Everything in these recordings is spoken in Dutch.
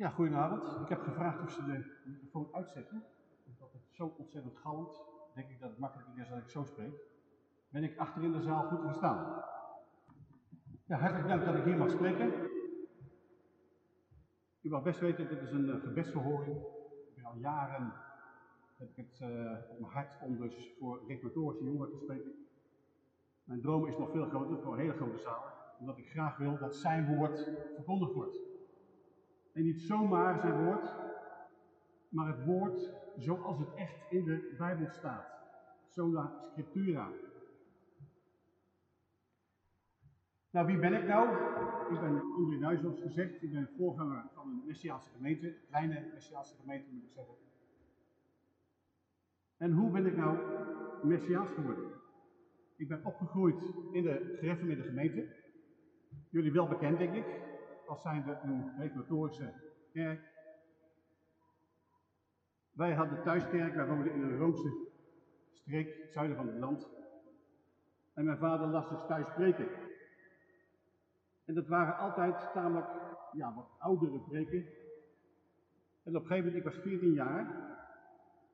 Ja, goedenavond. Ik heb gevraagd of ze de microfoon uitzetten. Omdat het zo ontzettend galmt, denk ik dat het makkelijker is als ik zo spreek. Ben ik achter in de zaal goed verstaan? Ja, hartelijk dank dat ik hier mag spreken. U mag best weten, dit is een uh, gebedsverhoring. Ik ben al jaren heb ik het uh, op mijn hart om dus voor reformatorische jongeren te spreken. Mijn droom is nog veel groter, voor een hele grote zaal. Omdat ik graag wil dat zijn woord verkondigd wordt. En niet zomaar zijn woord, maar het woord zoals het echt in de Bijbel staat. Sola Scriptura. Nou, wie ben ik nou? Ik ben André Nuis, zoals gezegd. Ik ben voorganger van een Messiaanse gemeente, een kleine Messiaanse gemeente moet ik zeggen. En hoe ben ik nou Messiaans geworden? Ik ben opgegroeid in de gereformeerde gemeente. Jullie wel bekend, denk ik als zijnde een reformatorische kerk. Wij hadden thuiskerk, wij woonden in een Roomse streek, zuiden van het land. En mijn vader las dus thuis preken. En dat waren altijd tamelijk, ja, wat oudere preken. En op een gegeven moment, ik was 14 jaar,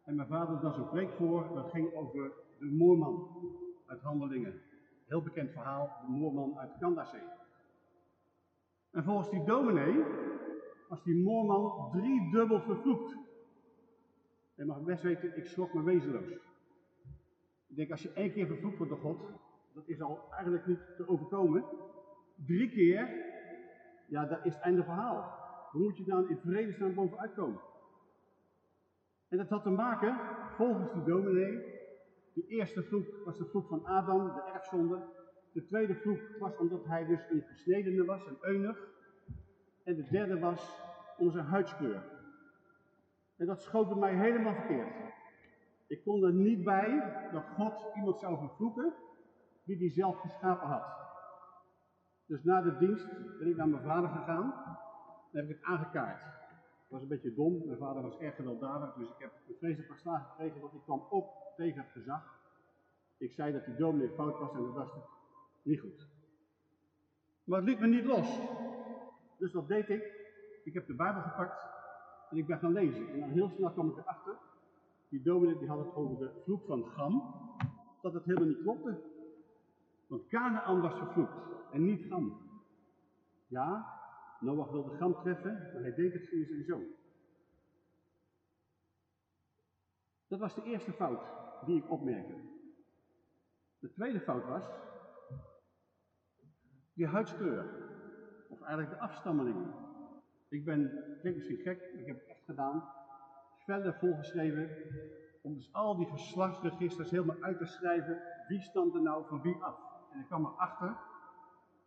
en mijn vader las een preek voor, dat ging over de moorman uit Handelingen. Heel bekend verhaal, de moorman uit Kandasee. En volgens die dominee was die moorman driedubbel vervloekt. Je mag best weten, ik schrok me wezenloos. Ik denk, als je één keer vervloekt wordt door God, dat is al eigenlijk niet te overkomen. Drie keer, ja, dat is het einde verhaal. Hoe moet je dan in vredesnaam bovenuit komen? En dat had te maken, volgens die dominee, de eerste vloek was de vloek van Adam, de erfzonde. De tweede vloek was omdat hij dus een gesnedene was, een eunuch. En de derde was onze huidskleur. En dat schoot bij mij helemaal verkeerd. Ik kon er niet bij dat God iemand zou vervloeken die hij zelf geschapen had. Dus na de dienst ben ik naar mijn vader gegaan en heb ik het aangekaart. Het was een beetje dom, mijn vader was erg gewelddadig, dus ik heb een vreselijk paar gekregen, want ik kwam op tegen het gezag. Ik zei dat die dominee fout was en dat was het niet goed. Maar het liet me niet los. Dus wat deed ik? Ik heb de Bijbel gepakt en ik ben gaan lezen. En dan heel snel kwam ik erachter, die dominee die had het over de vloek van Gam, dat het helemaal niet klopte. Want Canaan was vervloekt en niet Gam. Ja, Noach wilde Gam treffen, maar hij deed het via zijn zoon. Dat was de eerste fout die ik opmerkte. De tweede fout was die huidskleur. Of eigenlijk de afstammelingen. Ik ben, klinkt misschien gek, ik heb het echt gedaan. Vellen volgeschreven. Om dus al die geslachtsregisters helemaal uit te schrijven. Wie stamt er nou van wie af? En ik kwam erachter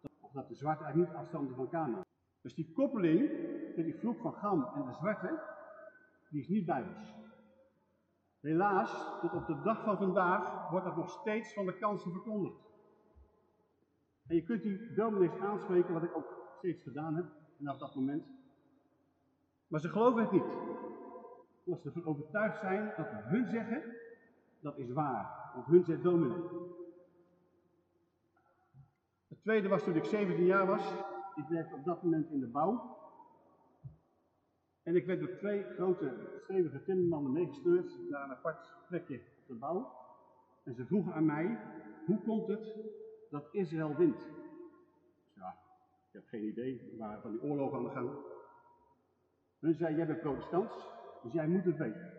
dat, of dat de zwarte eigenlijk niet afstamde van Canaan. Dus die koppeling met die vloek van Gam en de zwarte, die is niet bijbels. Helaas, tot op de dag van vandaag wordt dat nog steeds van de kansen verkondigd. En je kunt die dominees aanspreken, wat ik ook steeds gedaan heb, vanaf dat moment. Maar ze geloven het niet. Omdat ze ervan overtuigd zijn dat hun zeggen, dat is waar. Want hun zegt dominee. Het tweede was toen ik 17 jaar was. Ik werkte op dat moment in de bouw. En ik werd door twee grote stevige timmermannen meegestuurd naar een apart plekje op de bouw. En ze vroegen aan mij, hoe komt het dat Israël wint? Ja, ik heb geen idee, waar van die oorlog aan de gang. Hun zei, jij bent protestants, dus jij moet het weten.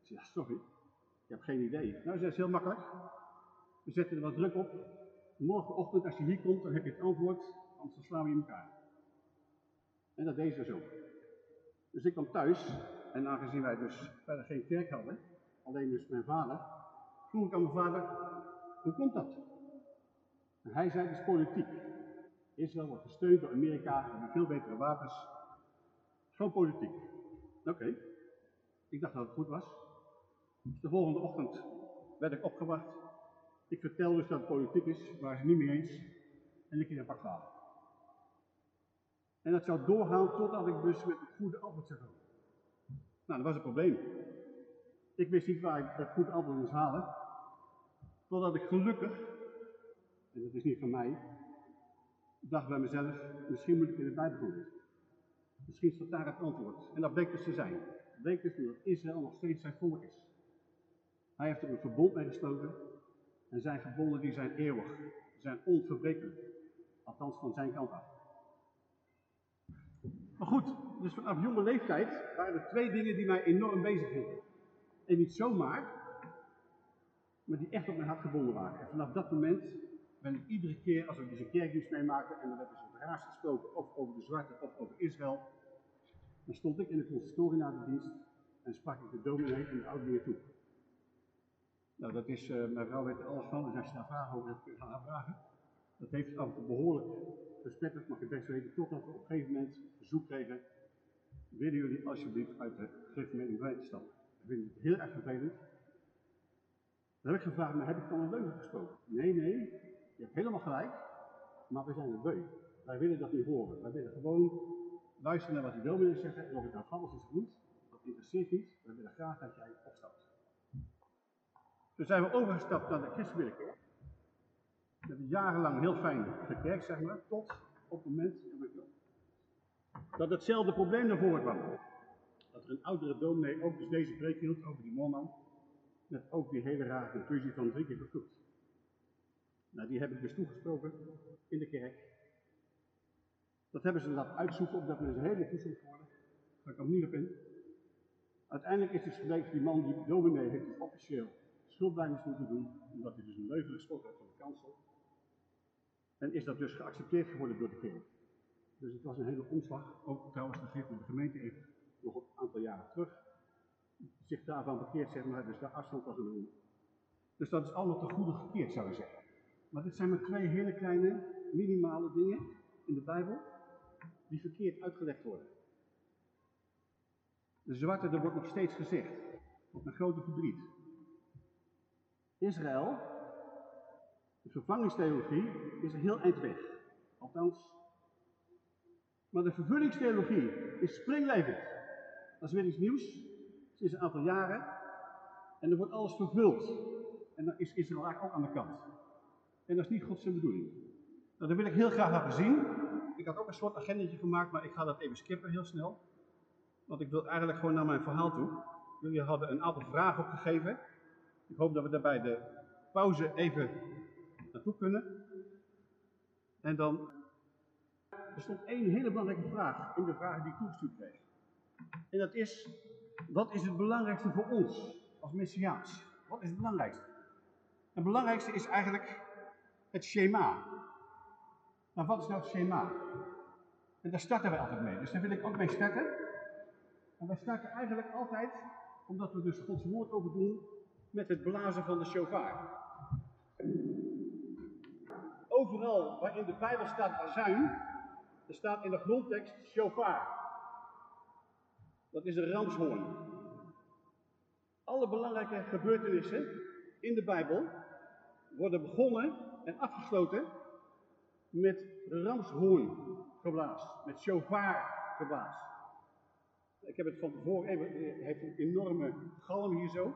Ik zei, ja, sorry, ik heb geen idee. Nou, zei, is heel makkelijk. We zetten er wat druk op. Morgenochtend, als je hier komt, dan heb je het antwoord, anders slaan we in elkaar. En dat deed ze zo. Dus ik kwam thuis, en aangezien wij dus verder geen kerk hadden, alleen dus mijn vader, vroeg ik aan mijn vader, hoe komt dat? En hij zei, het is politiek. Israël wordt gesteund door Amerika met veel betere wapens. Gewoon politiek. Oké. Ik dacht dat het goed was. Dus de volgende ochtend werd ik opgewacht. Ik vertelde dus dat het politiek is, waar ze niet mee eens. En ik in een pak. En dat zou doorgaan totdat ik dus met het goede antwoord zou komen. Nou, dat was een probleem. Ik wist niet waar ik dat goede antwoord moest halen. Totdat ik gelukkig, en dat is niet van mij, dacht bij mezelf, misschien moet ik in de Bijbel lezen. Misschien staat daar het antwoord. En dat bleek dus te zijn. Het bleek dus dat Israël nog steeds zijn volk is. Hij heeft er een verbond mee gesloten. En zijn verbonden die zijn eeuwig. Zijn onverbrekelijk. Althans van zijn kant af. Maar goed, dus vanaf jonge leeftijd waren er twee dingen die mij enorm bezig hielden. En niet zomaar, maar die echt op mijn hart gebonden waren. En vanaf dat moment ben ik iedere keer, als dus een kerkdienst meemaken en dan werd dus het raars gesproken, of over de zwarte of over Israël, dan stond ik in de consistorie na de dienst en sprak ik de dominee en de ouderen toe. Nou, dat is, uh, mijn vrouw weet er alles van, dus als je daar vragen over hebt, kun je. Dat heeft toe behoorlijk gespetterd, mag je best weten, totdat we op een gegeven moment verzoek kregen, willen jullie alsjeblieft uit de gereformeerde gemeente stappen. Dat vind ik heel erg vervelend. Dan heb ik gevraagd, maar heb ik dan een leugen gesproken? Nee, nee, je hebt helemaal gelijk, maar we zijn er beu. Wij willen dat niet horen. Wij willen gewoon luisteren naar wat die dominee zegt en of het nou vals is of niet. Dat interesseert niet. We willen graag dat jij opstapt. Toen zijn we overgestapt naar de christelijke kerk. We hebben jarenlang heel fijn gekerkt, zeg maar, tot op het moment dat hetzelfde probleem naar voren kwam. Dat er een oudere dominee ook dus deze preek hield over die moorman. Met ook die hele rare conclusie van drie keer vervloekt. Nou, die heb ik dus toegesproken in de kerk. Dat hebben ze laten uitzoeken, omdat mensen helemaal toezicht worden. Daar ga ik niet op in. Uiteindelijk is dus gebleken, die man, die dominee, heeft officieel schuldblijvings moeten doen, omdat hij dus een leugen gesproken heeft van de kansel. En is dat dus geaccepteerd geworden door de kerk. Dus het was een hele omslag. Ook trouwens, heeft de gemeente even nog een aantal jaren terug zich daarvan bekeerd, zeg maar. Dus de afstand was een Dus dat is allemaal te goede gekeerd, zou je zeggen. Maar dit zijn maar twee hele kleine, minimale dingen in de Bijbel die verkeerd uitgelegd worden. De zwarte, er wordt nog steeds gezegd, op een grote verdriet. Israël, de vervangingstheologie, is er heel eind weg. Althans, maar de vervullingstheologie is springlevend. Dat is weer iets nieuws, sinds een aantal jaren. En er wordt alles vervuld. En dan is Israël eigenlijk ook aan de kant. En dat is niet Gods bedoeling. Nou, dat wil ik heel graag laten zien. Ik had ook een soort agendetje gemaakt, maar ik ga dat even skippen heel snel. Want ik wil eigenlijk gewoon naar mijn verhaal toe. Jullie hadden een aantal vragen opgegeven. Ik hoop dat we daarbij de pauze even naartoe kunnen. En dan, er stond één hele belangrijke vraag in de vragen die ik toegestuurd kreeg. En dat is, wat is het belangrijkste voor ons als Messiaans? Wat is het belangrijkste? Het belangrijkste is eigenlijk het schema. Maar wat is nou het schema? En daar starten wij altijd mee. Dus daar wil ik ook mee starten. En wij starten eigenlijk altijd, omdat we dus Gods woord over doen, met het blazen van de shofar. Overal waar in de Bijbel staat bazuin, er staat in de grondtekst shofar. Dat is een ramshoorn. Alle belangrijke gebeurtenissen in de Bijbel worden begonnen en afgesloten met ramshoorn geblaas, met shofar geblaas. Ik heb het van tevoren even, het heeft een enorme galm hier zo.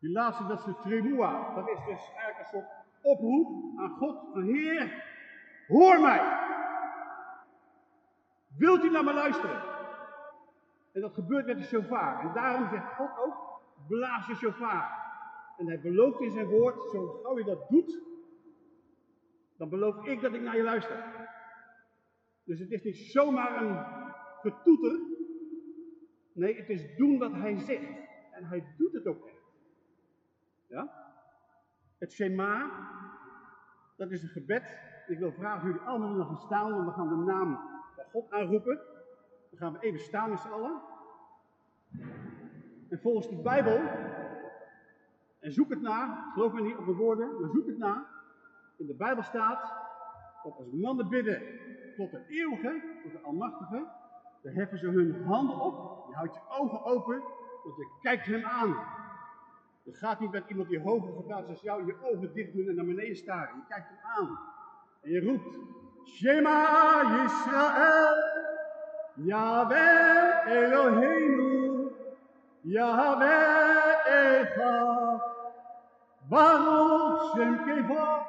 Die laatste, dat is de tremua. Dat is dus eigenlijk een soort oproep aan God van Heer, hoor mij. Wilt u naar me luisteren? En dat gebeurt met de shofar. En daarom zegt God ook, blaas je shofar. En hij belooft in zijn woord, zo gauw je dat doet, dan beloof ik dat ik naar je luister. Dus het is niet zomaar een getoeter. Nee, het is doen wat hij zegt. En hij doet het ook echt. Ja? Het Shema, dat is een gebed. Ik wil vragen jullie allemaal nog gaan staan, want we gaan de naam van God aanroepen. Dan gaan we even staan met z'n allen. En volgens de Bijbel, en zoek het na, geloof me niet op de woorden, maar zoek het na. In de Bijbel staat dat als mannen bidden tot de eeuwige, tot de almachtige, dan heffen ze hun handen op, je houdt je ogen open, want je kijkt hem aan. Je gaat niet met iemand die hoger geplaatst is als jou je ogen dicht doen en naar beneden staren. Je kijkt hem aan. En je roept, Shema Yisrael, Yahweh Eloheinu, Yahweh Echad, Baruch Shem Kevod,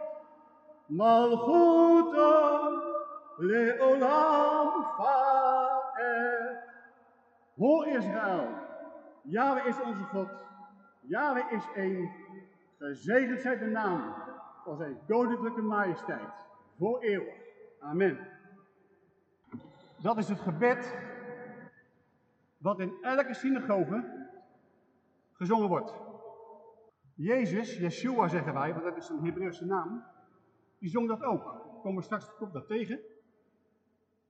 Leolam Faed. Hoor Israël, Yahweh is onze God, Yahweh is één, gezegend zij de naam van zijn koninklijke majesteit, voor eeuwig. Amen. Dat is het gebed wat in elke synagoge gezongen wordt. Jezus, Yeshua zeggen wij, want dat is een Hebreeuwse naam, die zong dat ook. Komen we straks op dat tegen.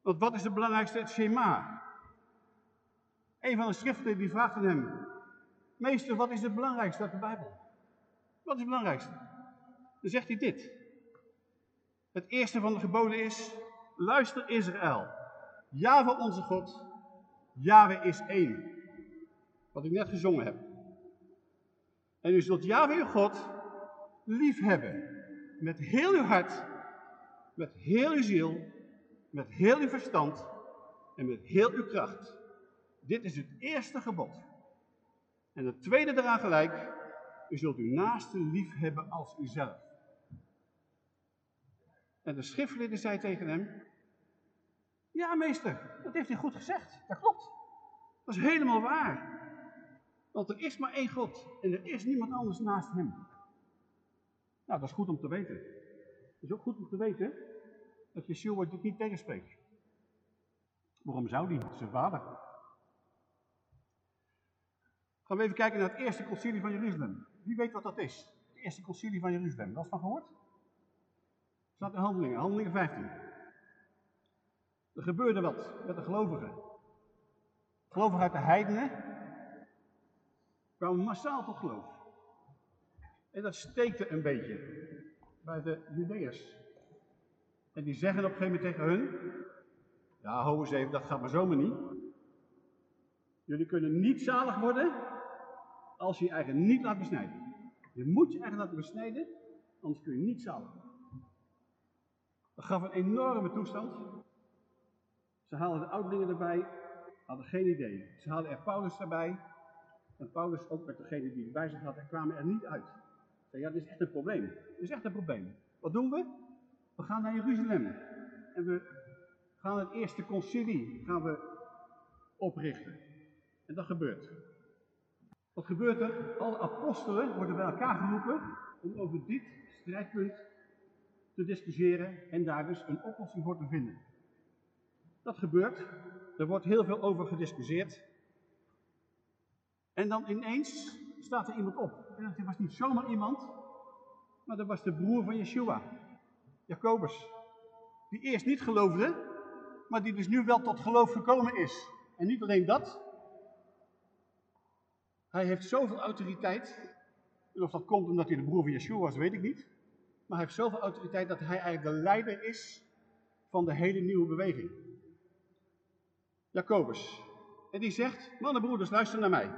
Want wat is het belangrijkste? Het Shema. Een van de schriften die vraagt hem, meester, wat is het belangrijkste uit de Bijbel? Wat is het belangrijkste? Dan zegt hij dit. Het eerste van de geboden is, luister Israël. Java onze God, Yahweh is één. Wat ik net gezongen heb. En u zult Yahweh uw God lief hebben. Met heel uw hart, met heel uw ziel, met heel uw verstand en met heel uw kracht. Dit is het eerste gebod. En het tweede eraan gelijk, u zult uw naaste lief hebben als uzelf. En de schriftleerder zei tegen hem, ja meester, dat heeft hij goed gezegd, dat klopt. Dat is helemaal waar. Want er is maar één God en er is niemand anders naast hem. Nou, dat is goed om te weten. Het is ook goed om te weten dat Yeshua dit niet tegenspreekt. Waarom zou die? Zijn vader. Gaan we even kijken naar het eerste concilie van Jeruzalem. Wie weet wat dat is? Het eerste concilie van Jeruzalem. Dat is van gehoord? Staat in Handelingen, Handelingen 15. Er gebeurde wat met de gelovigen. Gelovigen uit de heidenen kwamen massaal tot geloof. En dat steekte een beetje bij de Judeërs. En die zeggen op een gegeven moment tegen hun, ja, hou eens even, dat gaat maar zomaar niet. Jullie kunnen niet zalig worden als je je eigen niet laat besnijden. Je moet je eigen laten besnijden, anders kun je niet worden. Dat gaf een enorme toestand. Ze haalden de ouderlingen erbij, hadden geen idee. Ze haalden er Paulus erbij. En Paulus ook met degene die bij zich had en kwamen er niet uit. Ja, dit is echt een probleem. Dit is echt een probleem. Wat doen we? We gaan naar Jeruzalem. En we gaan het eerste concilie gaan we oprichten. En dat gebeurt. Wat gebeurt er? Alle apostelen worden bij elkaar geroepen om over dit strijdpunt te discussiëren en daar dus een oplossing voor te vinden. Dat gebeurt. Er wordt heel veel over gediscussieerd. En dan ineens staat er iemand op. En dat was niet zomaar iemand, maar dat was de broer van Yeshua, Jacobus. Die eerst niet geloofde, maar die dus nu wel tot geloof gekomen is. En niet alleen dat, hij heeft zoveel autoriteit. En of dat komt omdat hij de broer van Yeshua was, weet ik niet. Maar hij heeft zoveel autoriteit dat hij eigenlijk de leider is van de hele nieuwe beweging. Jacobus. En die zegt, mannenbroeders, luister naar mij.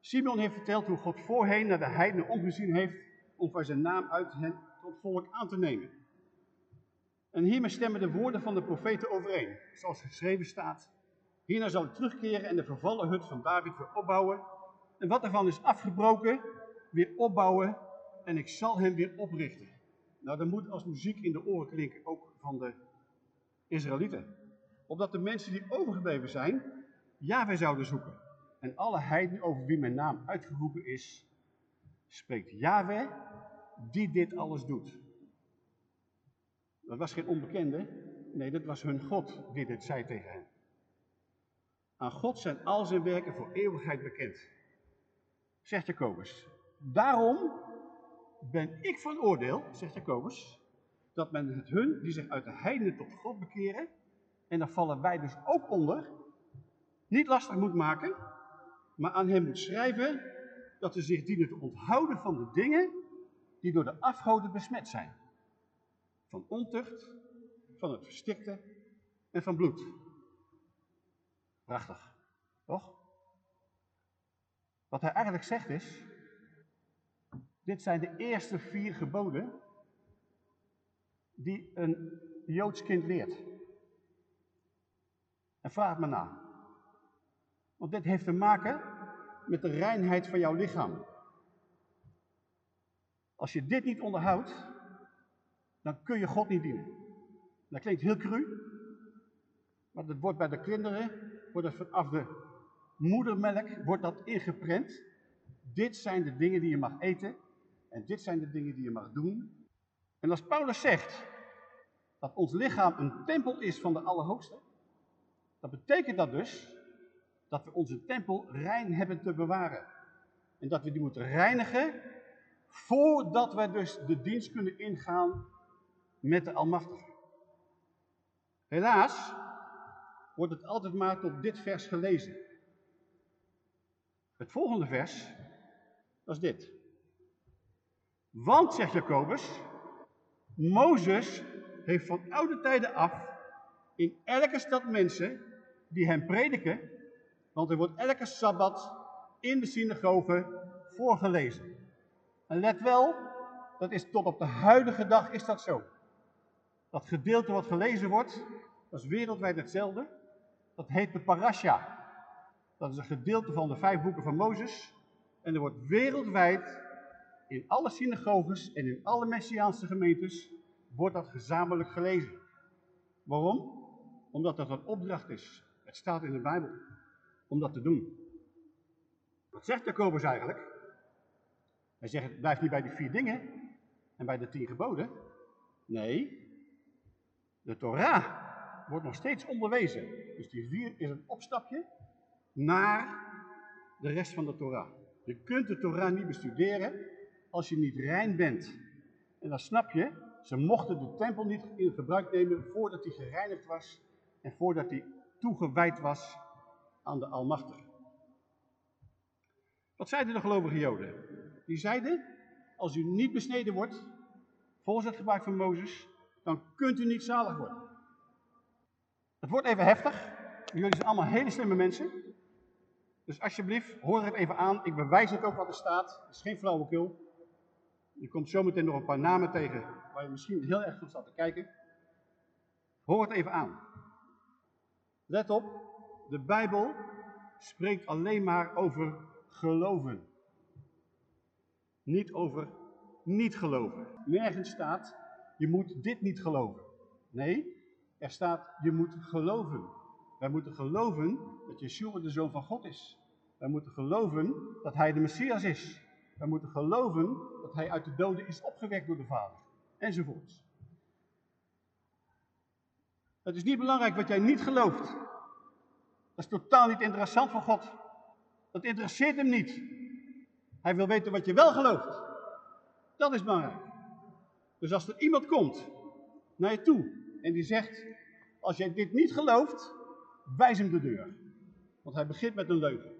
Simon heeft verteld hoe God voorheen naar de heidenen omgezien heeft om voor zijn naam uit hen tot volk aan te nemen. En hiermee stemmen de woorden van de profeten overeen, zoals geschreven staat. Hierna zal ik terugkeren en de vervallen hut van David weer opbouwen. En wat ervan is afgebroken, weer opbouwen en ik zal hem weer oprichten. Nou, dat moet als muziek in de oren klinken, ook van de Israëlieten. Opdat de mensen die overgebleven zijn, Yahweh zouden zoeken. En alle heiden over wie mijn naam uitgeroepen is, spreekt Yahweh, die dit alles doet. Dat was geen onbekende, nee, dat was hun God die dit zei tegen hen. Aan God zijn al zijn werken voor eeuwigheid bekend. Zegt Jacobus. Daarom ben ik van oordeel, zegt Jacobus, dat men het hun die zich uit de heidenen tot God bekeren, en daar vallen wij dus ook onder, niet lastig moet maken, maar aan hem moet schrijven dat ze zich dienen te onthouden van de dingen die door de afgoden besmet zijn. Van ontucht, van het verstikte en van bloed. Prachtig, toch? Wat hij eigenlijk zegt is, dit zijn de eerste vier geboden die een Joods kind leert. En vraag het me na. Want dit heeft te maken met de reinheid van jouw lichaam. Als je dit niet onderhoudt, dan kun je God niet dienen. Dat klinkt heel cru, maar dat wordt bij de kinderen, wordt het vanaf de moedermelk, wordt dat ingeprent. Dit zijn de dingen die je mag eten en dit zijn de dingen die je mag doen. En als Paulus zegt dat ons lichaam een tempel is van de Allerhoogste, dan betekent dat dus dat we onze tempel rein hebben te bewaren. En dat we die moeten reinigen voordat we dus de dienst kunnen ingaan met de Almachtige. Helaas wordt het altijd maar tot dit vers gelezen. Het volgende vers, dat is dit. Want, zegt Jacobus, Mozes heeft van oude tijden af in elke stad mensen die hem prediken, want er wordt elke Sabbat in de synagoge voorgelezen. En let wel, dat is tot op de huidige dag is dat zo. Dat gedeelte wat gelezen wordt, dat is wereldwijd hetzelfde. Dat heet de parasha. Dat is een gedeelte van de vijf boeken van Mozes. En er wordt wereldwijd in alle synagoges en in alle Messiaanse gemeentes wordt dat gezamenlijk gelezen. Waarom? Omdat dat een opdracht is. Het staat in de Bijbel om dat te doen. Wat zegt Jacobus eigenlijk? Hij zegt, het blijft niet bij die vier dingen en bij de tien geboden. Nee, de Torah wordt nog steeds onderwezen. Dus die vier is een opstapje naar de rest van de Torah. Je kunt de Torah niet bestuderen als je niet rein bent. En dan snap je, ze mochten de tempel niet in gebruik nemen voordat hij gereinigd was en voordat hij toegewijd was aan de Almachtige. Wat zeiden de gelovige Joden? Die zeiden, als u niet besneden wordt, volgens het gebruik van Mozes, dan kunt u niet zalig worden. Het wordt even heftig. Jullie zijn allemaal hele slimme mensen. Dus alsjeblieft, hoor het even aan. Ik bewijs het ook wat er staat. Het is geen flauwekul. Je komt zometeen nog een paar namen tegen waar je misschien heel erg van staat te kijken. Hoor het even aan. Let op, de Bijbel spreekt alleen maar over geloven. Niet over niet geloven. Nergens staat, je moet dit niet geloven. Nee, er staat, je moet geloven. Wij moeten geloven dat Yeshua de Zoon van God is. Wij moeten geloven dat Hij de Messias is. Wij moeten geloven dat Hij uit de doden is opgewekt door de Vader. Enzovoorts. Het is niet belangrijk wat jij niet gelooft. Dat is totaal niet interessant voor God. Dat interesseert hem niet. Hij wil weten wat je wel gelooft. Dat is belangrijk. Dus als er iemand komt naar je toe en die zegt, als jij dit niet gelooft, wijs hem de deur. Want hij begint met een leugen.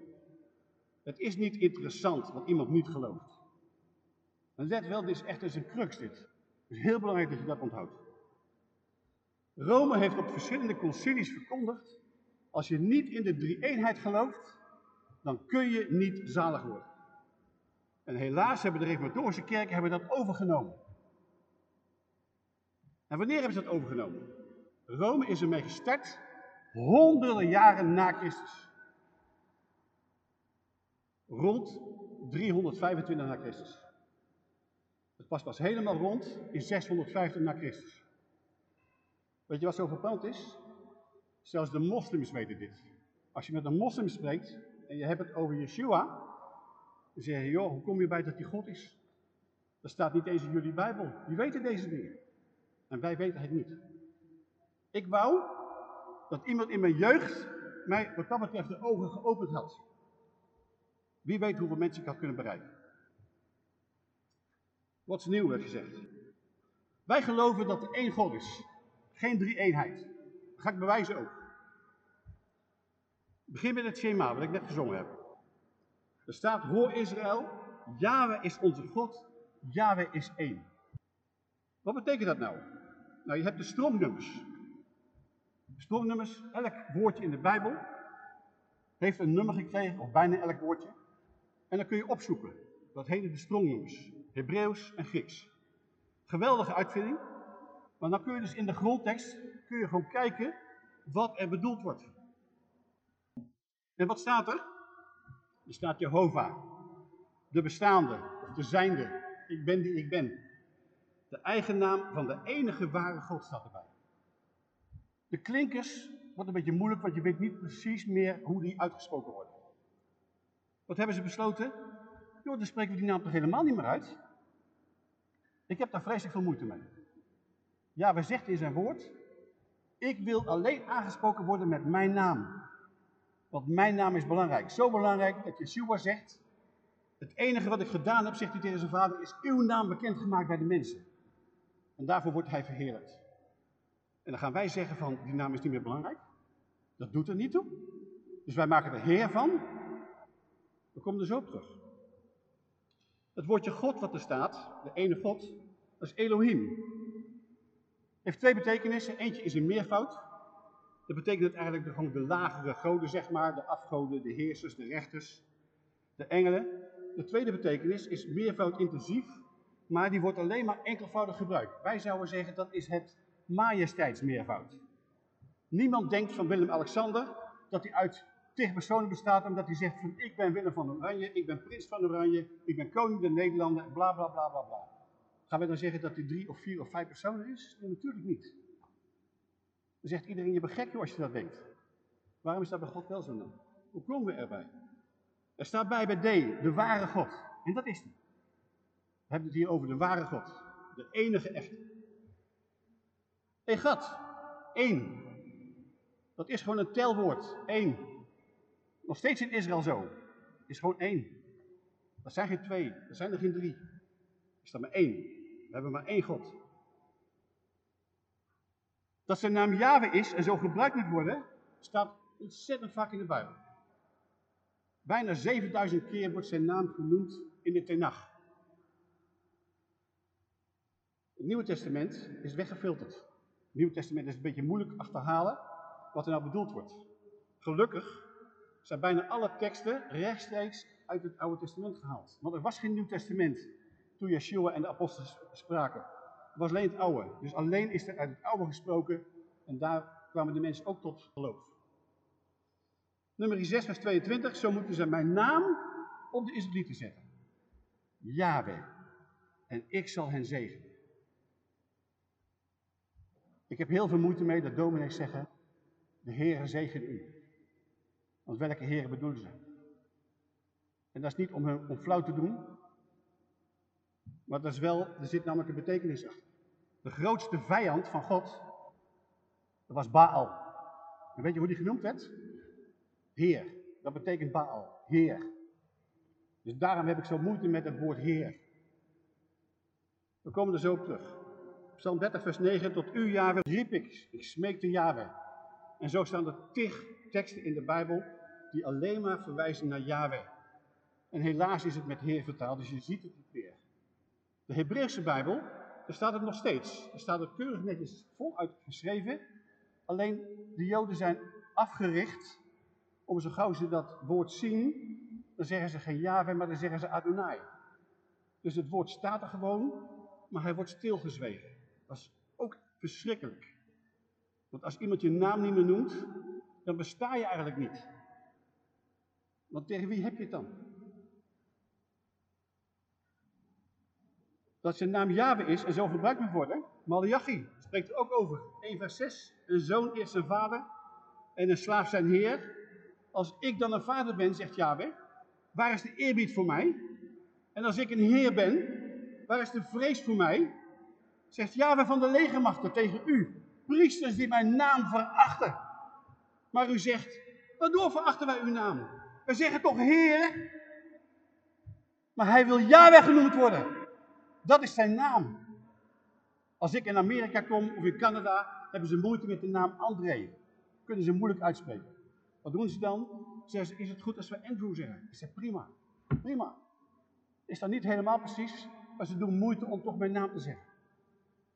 Het is niet interessant wat iemand niet gelooft. En let wel, dit is echt een crux dit. Het is heel belangrijk dat je dat onthoudt. Rome heeft op verschillende concilies verkondigd, als je niet in de drie-eenheid gelooft, dan kun je niet zalig worden. En helaas hebben de reformatorische kerken hebben dat overgenomen. En wanneer hebben ze dat overgenomen? Rome is ermee gestart honderden jaren na Christus. Rond 325 na Christus. Het was pas helemaal rond in 650 na Christus. Weet je wat zo verpand is? Zelfs de moslims weten dit. Als je met een moslim spreekt en je hebt het over Yeshua, dan zeg je, joh, hoe kom je bij dat hij God is? Dat staat niet eens in jullie Bijbel. Die weten deze dingen. En wij weten het niet. Ik wou dat iemand in mijn jeugd mij wat dat betreft de ogen geopend had. Wie weet hoeveel mensen ik had kunnen bereiken. Wat is nieuw, werd gezegd. Wij geloven dat er één God is. Geen drie-eenheid. Dat ga ik bewijzen ook. Begin met het Shema, wat ik net gezongen heb. Er staat, hoor Israël, Yahweh is onze God, Yahweh is één. Wat betekent dat nou? Nou, je hebt de stroomnummers. Stroomnummers, elk woordje in de Bijbel heeft een nummer gekregen, of bijna elk woordje. En dan kun je opzoeken. Dat heet de stroomnummers. Hebreeuws en Grieks. Geweldige uitvinding. Maar dan kun je dus in de grondtekst kun je gewoon kijken wat er bedoeld wordt. En wat staat er? Er staat Jehovah, de bestaande, of de zijnde. Ik ben die ik ben. De eigen naam van de enige ware God staat erbij. De klinkers wordt een beetje moeilijk, want je weet niet precies meer hoe die uitgesproken worden. Wat hebben ze besloten? Joh, dan spreken we die naam toch helemaal niet meer uit? Ik heb daar vreselijk veel moeite mee. Ja, we zegt in zijn woord, ik wil alleen aangesproken worden met mijn naam. Want mijn naam is belangrijk. Zo belangrijk dat Yeshua zegt, het enige wat ik gedaan heb, zegt hij tegen zijn vader, is uw naam bekendgemaakt bij de mensen. En daarvoor wordt hij verheerlijkt. En dan gaan wij zeggen van, die naam is niet meer belangrijk. Dat doet er niet toe. Dus wij maken er Heer van. We komen er zo op terug. Het woordje God wat er staat, de ene God, dat is Elohim. Heeft twee betekenissen. Eentje is een meervoud. Dat betekent eigenlijk de, gewoon de lagere goden, zeg maar. De afgoden, de heersers, de rechters, de engelen. De tweede betekenis is meervoud intensief, maar die wordt alleen maar enkelvoudig gebruikt. Wij zouden zeggen dat is het majesteitsmeervoud. Niemand denkt van Willem-Alexander dat hij uit personen bestaat, omdat hij zegt van ik ben Willem van Oranje, ik ben prins van Oranje, ik ben koning der Nederlanden, bla bla bla bla bla. Gaan we dan zeggen dat hij drie of vier of vijf personen is? Nee, natuurlijk niet. Dan zegt iedereen, je bent gek als je dat denkt. Waarom is dat bij God wel zo dan? Hoe komen we erbij? Er staat bij bij D, de ware God. En dat is die. We hebben het hier over de ware God. De enige echte. Egat, één. Dat is gewoon een telwoord, één. Nog steeds in Israël zo. is gewoon één. Dat zijn geen twee, er zijn er geen drie. Er is er maar één. We hebben maar één God. Dat zijn naam Yahweh is en zo gebruikt moet worden, staat ontzettend vaak in de Bijbel. Bijna 7000 keer wordt zijn naam genoemd in de Tenach. Het Nieuwe Testament is weggefilterd. Het Nieuwe Testament is een beetje moeilijk achterhalen wat er nou bedoeld wordt. Gelukkig zijn bijna alle teksten rechtstreeks uit het Oude Testament gehaald. Want er was geen Nieuw Testament toen Yeshua en de apostelen spraken. Het was alleen het Oude. Dus alleen is er uit het Oude gesproken en daar kwamen de mensen ook tot geloof. Nummer 6, vers 22. Zo moeten ze mijn naam op de Israëlieten zetten. Yahweh. En ik zal hen zegenen. Ik heb heel veel moeite mee dat dominees zeggen, de Heere zegen u. Want welke Heere bedoelen ze? En dat is niet om, hun, om flauw te doen, maar dat is wel, er zit namelijk een betekenis achter. De grootste vijand van God, dat was Baal. En weet je hoe die genoemd werd? Heer. Dat betekent Baal, Heer. Dus daarom heb ik zo moeite met het woord Heer. We komen er zo op terug. Psalm 30, vers 9. Tot u, Yahweh, riep ik. Ik smeekte Yahweh. En zo staan er tig teksten in de Bijbel die alleen maar verwijzen naar Yahweh. En helaas is het met Heer vertaald, dus je ziet het niet meer. De Hebreeuwse Bijbel, daar staat het nog steeds. Daar staat het keurig netjes voluit geschreven. Alleen de Joden zijn afgericht om zo gauw ze dat woord zien, dan zeggen ze geen Yahweh, maar dan zeggen ze Adonai. Dus het woord staat er gewoon, maar hij wordt stilgezwegen. Dat is ook verschrikkelijk. Want als iemand je naam niet meer noemt, dan besta je eigenlijk niet. Want tegen wie heb je het dan? Dat zijn naam Yahweh is en zo gebruikt moet worden. Malachi spreekt er ook over. 1 vers 6. Een zoon is zijn vader en een slaaf zijn heer. Als ik dan een vader ben, zegt Yahweh, waar is de eerbied voor mij? En als ik een heer ben, waar is de vrees voor mij? Zegt Yahweh van de legermachten tegen u, priesters die mijn naam verachten. Maar u zegt, waardoor verachten wij uw naam? Wij zeggen toch Heer? Maar hij wil Yahweh genoemd worden. Dat is zijn naam. Als ik in Amerika kom of in Canada, hebben ze moeite met de naam André. Kunnen ze moeilijk uitspreken. Wat doen ze dan? Zeggen ze, is het goed als we Andrew zeggen? Ik zeg, prima. Prima. Is dat niet helemaal precies, maar ze doen moeite om toch mijn naam te zeggen.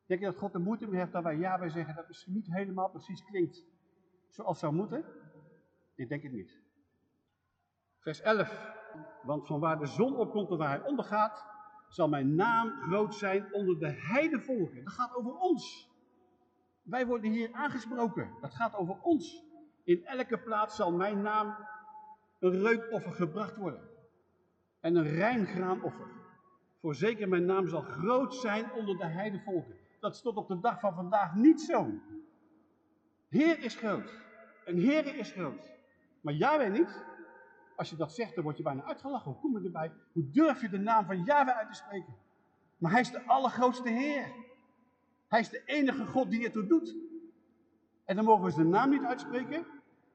Denk je dat God de moeite heeft dat wij ja bij zeggen dat misschien niet helemaal precies klinkt zoals zou moeten? Ik denk het niet. Vers 11. Want van waar de zon opkomt en waar hij ondergaat, zal mijn naam groot zijn onder de heidevolken. Dat gaat over ons. Wij worden hier aangesproken. Dat gaat over ons. In elke plaats zal mijn naam een reukoffer gebracht worden. En een rein graanoffer. Voorzeker mijn naam zal groot zijn onder de heidevolken. Dat stond op de dag van vandaag niet zo. Heer is groot. En Heer is groot. Maar Yahweh niet. Als je dat zegt, dan word je bijna uitgelachen. Hoe kom je erbij? Hoe durf je de naam van Yahweh uit te spreken? Maar hij is de allergrootste Heer. Hij is de enige God die ertoe doet. En dan mogen we zijn naam niet uitspreken.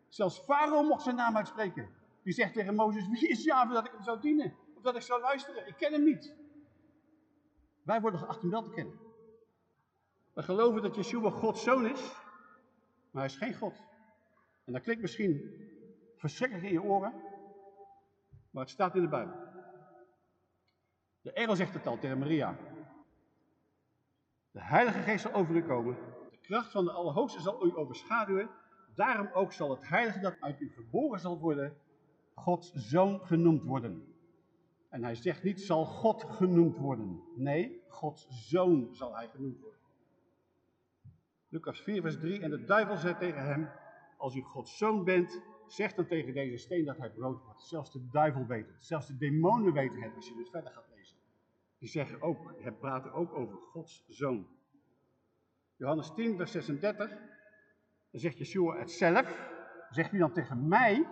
Zelfs Farao mocht zijn naam uitspreken. Die zegt tegen Mozes, wie is Yahweh dat ik hem zou dienen? Of dat ik zou luisteren? Ik ken hem niet. Wij worden geacht hem wel te kennen. We geloven dat Yeshua Gods zoon is, maar hij is geen God. En dat klinkt misschien verschrikkelijk in je oren, maar het staat in de Bijbel. De engel zegt het al tegen Maria. De Heilige Geest zal over u komen. De kracht van de Allerhoogste zal u overschaduwen. Daarom ook zal het Heilige dat uit u geboren zal worden, Gods zoon genoemd worden. En hij zegt niet zal God genoemd worden. Nee, Gods zoon zal hij genoemd worden. Lucas 4, vers 3. En de duivel zei tegen hem: Als u Gods zoon bent, zeg dan tegen deze steen dat hij brood wordt. Zelfs de duivel weet het. Zelfs de demonen weten het als je dus verder gaat lezen. Die zeggen ook, het praten ook over Gods zoon. Johannes 10, vers 36. Dan zegt Yeshua het zelf. Zegt hij dan tegen mij,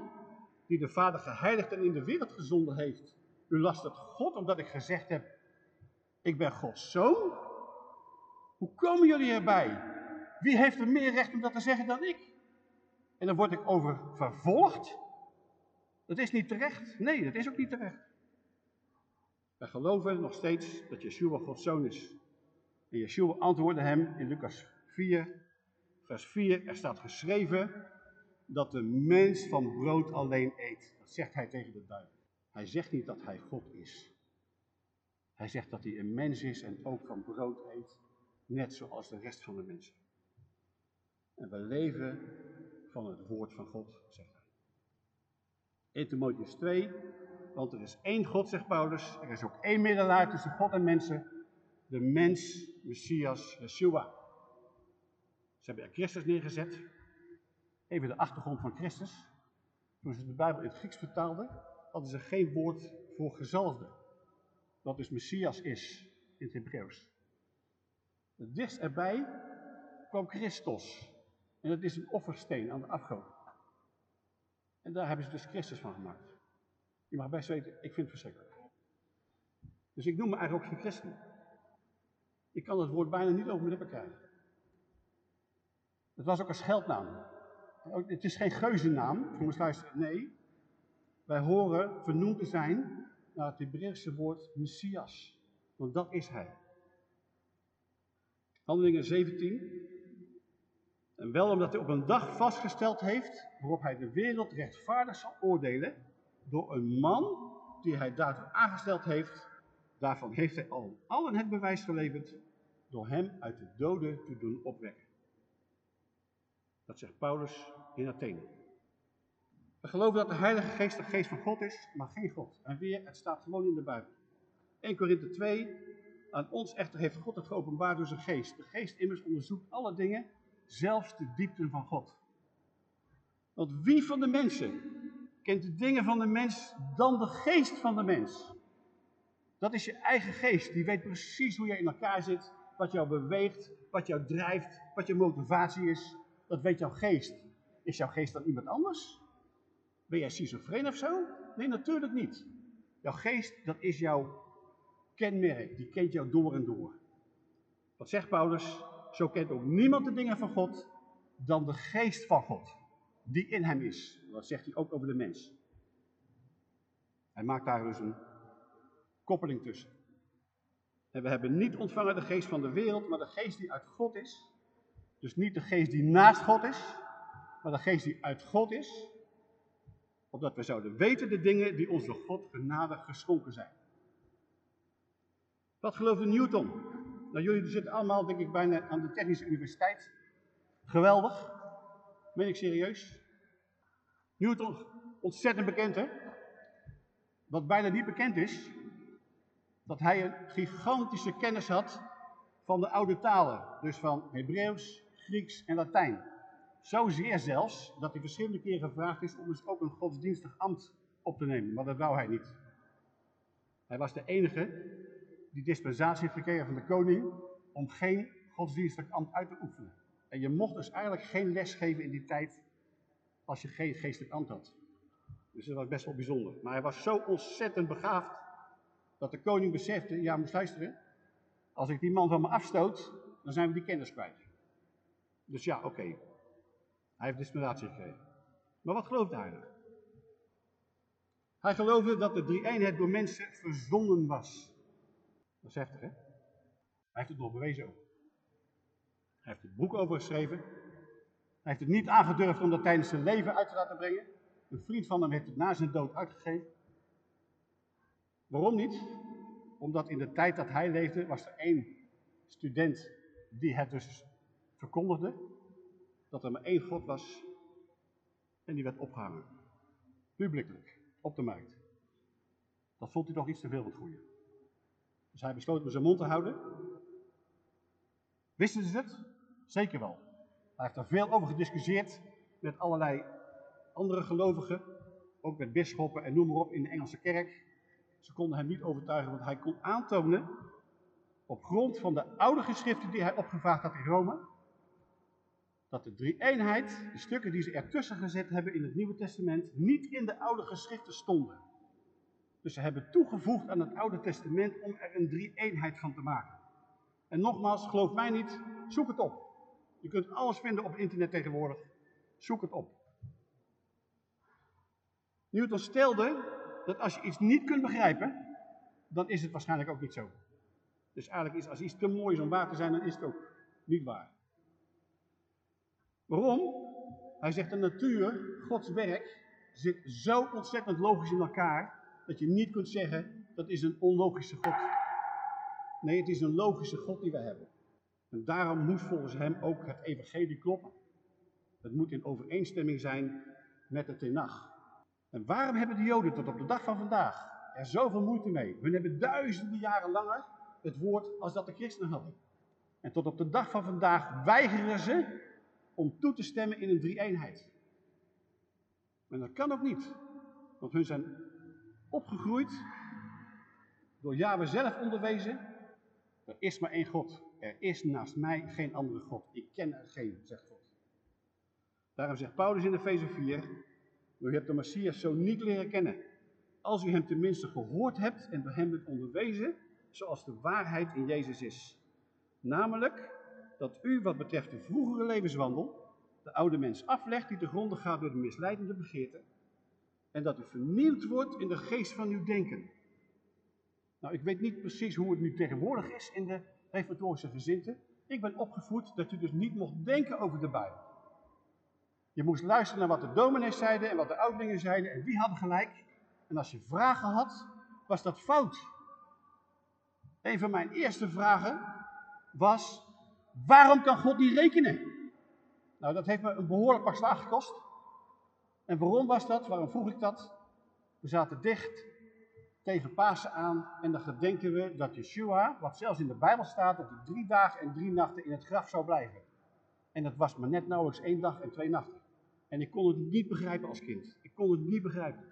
die de Vader geheiligd en in de wereld gezonden heeft. U last het God omdat ik gezegd heb, ik ben Gods zoon? Hoe komen jullie erbij? Wie heeft er meer recht om dat te zeggen dan ik? En dan word ik over vervolgd? Dat is niet terecht. Nee, dat is ook niet terecht. Wij geloven nog steeds dat Yeshua Gods zoon is. En Yeshua antwoordde hem in Lucas 4, vers 4. Er staat geschreven dat de mens van brood alleen eet. Dat zegt hij tegen de duivel. Hij zegt niet dat hij God is. Hij zegt dat hij een mens is en ook van brood eet, net zoals de rest van de mensen. En we leven van het woord van God, zegt hij. 1 Timotheus 2, want er is één God, zegt Paulus. Er is ook één middelaar tussen God en mensen. De mens, Messias, Yeshua. Ze hebben er Christus neergezet. Even de achtergrond van Christus. Toen ze de Bijbel in het Grieks vertaalden, hadden ze geen woord voor gezalfde. Wat dus Messias is in het Hebreeuws. Het dichtst erbij kwam Christus. En dat is een offersteen aan de afgoot. En daar hebben ze dus Christus van gemaakt. Je mag best weten, ik vind het verschrikkelijk. Dus ik noem me eigenlijk ook geen christen. Ik kan het woord bijna niet over mijn lippen krijgen. Het was ook een scheldnaam. Het is geen geuzennaam, jongens luisteren, nee. Wij horen vernoemd te zijn naar het Hebreeuwse woord Messias. Want dat is hij. Handelingen 17. En wel omdat hij op een dag vastgesteld heeft waarop hij de wereld rechtvaardig zal oordelen door een man die hij daartoe aangesteld heeft. Daarvan heeft hij al allen het bewijs geleverd door hem uit de doden te doen opwekken. Dat zegt Paulus in Athene. We geloven dat de Heilige Geest de geest van God is, maar geen God. En weer, het staat gewoon in de Bijbel. 1 Korinthe 2. Aan ons echter heeft God het geopenbaard door zijn geest. De geest immers onderzoekt alle dingen, zelfs de diepten van God. Want wie van de mensen kent de dingen van de mens dan de geest van de mens? Dat is je eigen geest. Die weet precies hoe je in elkaar zit, wat jou beweegt, wat jou drijft, wat je motivatie is. Dat weet jouw geest. Is jouw geest dan iemand anders? Ben jij schizofreen of zo? Nee, natuurlijk niet. Jouw geest, dat is jouw kenmerk. Die kent jou door en door. Wat zegt Paulus? Zo kent ook niemand de dingen van God dan de geest van God. Die in hem is. Dat zegt hij ook over de mens. Hij maakt daar dus een koppeling tussen. En we hebben niet ontvangen de geest van de wereld, maar de geest die uit God is. Dus niet de geest die naast God is, maar de geest die uit God is. Opdat we zouden weten de dingen die ons door God genadig geschonken zijn. Wat geloofde Newton? Nou, jullie zitten allemaal, denk ik, bijna aan de Technische Universiteit. Geweldig. Meen ik serieus. Newton, ontzettend bekend, hè? Wat bijna niet bekend is, dat hij een gigantische kennis had van de oude talen. Dus van Hebreeuws, Grieks en Latijn. Zozeer zelfs dat hij verschillende keren gevraagd is om dus ook een godsdienstig ambt op te nemen, maar dat wou hij niet. Hij was de enige die dispensatie gekregen van de koning om geen godsdienstelijk ambt uit te oefenen. En je mocht dus eigenlijk geen les geven in die tijd als je geen geestelijk ambt had. Dus dat was best wel bijzonder. Maar hij was zo ontzettend begaafd dat de koning besefte, ja, moest luisteren, als ik die man van me afstoot, dan zijn we die kennis kwijt. Dus ja, oké. Hij heeft dispensatie gekregen. Maar wat geloofde hij dan? Hij geloofde dat de drie-eenheid door mensen verzonnen was. Dat heftig, hè? Hij heeft het nog bewezen ook. Hij heeft het boek over geschreven. Hij heeft het niet aangedurfd om dat tijdens zijn leven uit te laten brengen. Een vriend van hem heeft het na zijn dood uitgegeven. Waarom niet? Omdat in de tijd dat hij leefde, was er één student die het dus verkondigde. Dat er maar één God was. En die werd opgehangen. Publiekelijk, op de markt. Dat vond hij toch iets te veel van het goede. Dus hij besloot met zijn mond te houden. Wisten ze het? Zeker wel. Hij heeft er veel over gediscussieerd met allerlei andere gelovigen, ook met bisschoppen en noem maar op in de Engelse kerk. Ze konden hem niet overtuigen, want hij kon aantonen, op grond van de oude geschriften die hij opgevraagd had in Rome, dat de drie-eenheid, de stukken die ze ertussen gezet hebben in het Nieuwe Testament, niet in de oude geschriften stonden. Dus ze hebben toegevoegd aan het Oude Testament om er een drie-eenheid van te maken. En nogmaals, geloof mij niet, zoek het op. Je kunt alles vinden op internet tegenwoordig. Zoek het op. Newton stelde dat als je iets niet kunt begrijpen, dan is het waarschijnlijk ook niet zo. Dus eigenlijk is als iets te mooi is om waar te zijn, dan is het ook niet waar. Waarom? Hij zegt de natuur, Gods werk, zit zo ontzettend logisch in elkaar, dat je niet kunt zeggen dat is een onlogische God. Nee, het is een logische God die we hebben. En daarom moet volgens hem ook het evangelie kloppen. Het moet in overeenstemming zijn met de tenag. En waarom hebben de Joden tot op de dag van vandaag er zoveel moeite mee? We hebben duizenden jaren langer het woord als dat de christenen hadden. En tot op de dag van vandaag weigeren ze om toe te stemmen in een drie-eenheid. En dat kan ook niet, want hun zijn opgegroeid, door Yahweh zelf onderwezen. Er is maar één God. Er is naast mij geen andere God. Ik ken er geen, zegt God. Daarom zegt Paulus in Efeze 4, u hebt de Messias zo niet leren kennen. Als u hem tenminste gehoord hebt en door hem bent onderwezen, zoals de waarheid in Jezus is. Namelijk dat u wat betreft de vroegere levenswandel, de oude mens aflegt die te gronden gaat door de misleidende begeerte, en dat u vernieuwd wordt in de geest van uw denken. Nou, ik weet niet precies hoe het nu tegenwoordig is in de reformatorische gezinten. Ik ben opgevoed dat u dus niet mocht denken over de Bijbel. Je moest luisteren naar wat de dominees zeiden en wat de ouderlingen zeiden en die hadden gelijk. En als je vragen had, was dat fout. Een van mijn eerste vragen was, waarom kan God niet rekenen? Nou, dat heeft me een behoorlijk pak slaag gekost. En waarom was dat? Waarom vroeg ik dat? We zaten dicht tegen Pasen aan en dan gedenken we dat Yeshua, wat zelfs in de Bijbel staat, dat hij drie dagen en drie nachten in het graf zou blijven. En dat was maar net nauwelijks één dag en twee nachten. En ik kon het niet begrijpen als kind. Ik kon het niet begrijpen.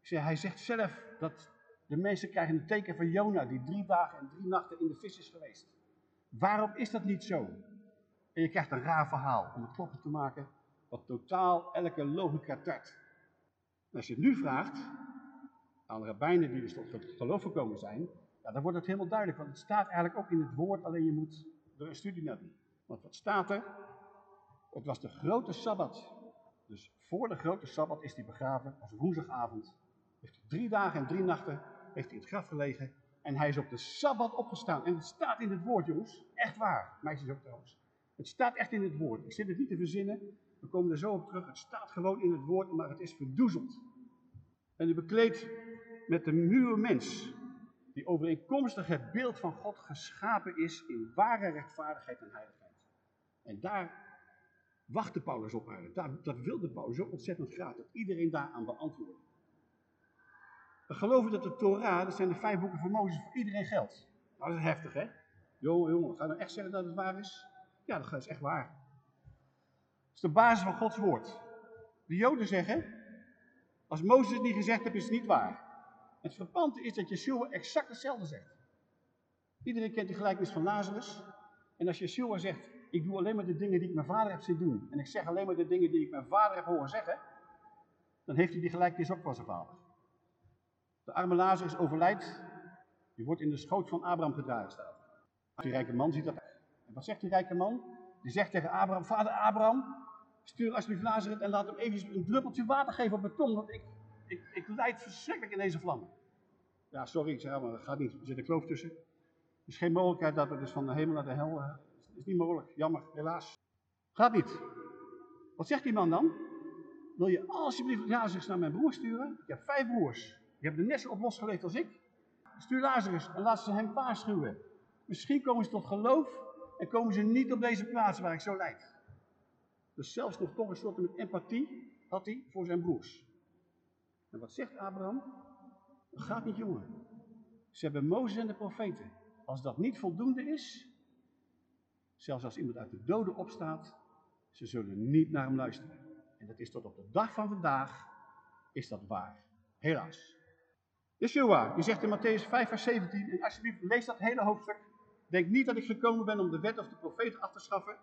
Ik zei, hij zegt zelf dat de mensen krijgen een teken van Jona, die drie dagen en drie nachten in de vis is geweest. Waarom is dat niet zo? En je krijgt een raar verhaal om het kloppen te maken, wat totaal elke logica tart. als je het nu vraagt, aan de rabbijnen die dus tot het geloof gekomen zijn, ja, dan wordt het helemaal duidelijk. Want het staat eigenlijk ook in het woord, alleen je moet er een studie naar doen. Want wat staat er? Het was de grote Sabbat. Dus voor de grote Sabbat is hij begraven, als woensdagavond. Heeft hij drie dagen en drie nachten heeft hij in het graf gelegen. En hij is op de Sabbat opgestaan. En het staat in het woord, jongens. Echt waar. Meisjes ook trouwens. Het staat echt in het woord. Ik zit het niet te verzinnen. We komen er zo op terug. Het staat gewoon in het woord, maar het is verdoezeld. En u bekleedt met de nieuwe mens, die overeenkomstig het beeld van God geschapen is in ware rechtvaardigheid en heiligheid. En daar wachtte Paulus op eigenlijk. Daar, dat wilde Paulus zo ontzettend graag, dat iedereen daaraan beantwoordde. We geloven dat de Torah, dat zijn de vijf boeken van Mozes, voor iedereen geldt. Nou, dat is heftig, hè? Jongen, jongen, ga je nou echt zeggen dat het waar is? Ja, dat is echt waar. Is de basis van Gods woord. De Joden zeggen, Als Mozes het niet gezegd heeft, is het niet waar. Het frappante is dat Yeshua exact hetzelfde zegt. Iedereen kent de gelijkenis van Lazarus. En als Yeshua zegt, ik doe alleen maar de dingen die ik mijn vader heb zien doen. En ik zeg alleen maar de dingen die ik mijn vader heb horen zeggen. Dan heeft hij die gelijkenis ook van zijn vader. De arme Lazarus overlijdt. Die wordt in de schoot van Abraham gedragen staat. Die rijke man ziet dat. En wat zegt die rijke man? Die zegt tegen Abraham, vader Abraham, stuur alsjeblieft Lazarus en laat hem even een druppeltje water geven op mijn tong, want ik, ik, ik lijd verschrikkelijk in deze vlammen. Ja, sorry, ik zeg maar, dat gaat niet. Er zit een kloof tussen. Er is geen mogelijkheid dat we dus van de hemel naar de hel... Uh, is niet mogelijk, jammer, helaas. Gaat niet. Wat zegt die man dan? Wil je alsjeblieft Lazarus naar mijn broer sturen? Ik heb vijf broers. Die hebben er net zo op losgeleefd als ik. Stuur Lazarus en laat ze hem waarschuwen. Misschien komen ze tot geloof en komen ze niet op deze plaats waar ik zo lijd. Dus zelfs nog toch een soort met empathie had hij voor zijn broers. En wat zegt Abraham? Dat gaat niet, jongen. Ze hebben Mozes en de profeten. Als dat niet voldoende is, zelfs als iemand uit de doden opstaat, ze zullen niet naar hem luisteren. En dat is tot op de dag van vandaag, is dat waar. Helaas. Yeshua, die zegt in Matthäus 5 vers 17, en alsjeblieft lees dat hele hoofdstuk. Denk niet dat ik gekomen ben om de wet of de profeten af te schaffen.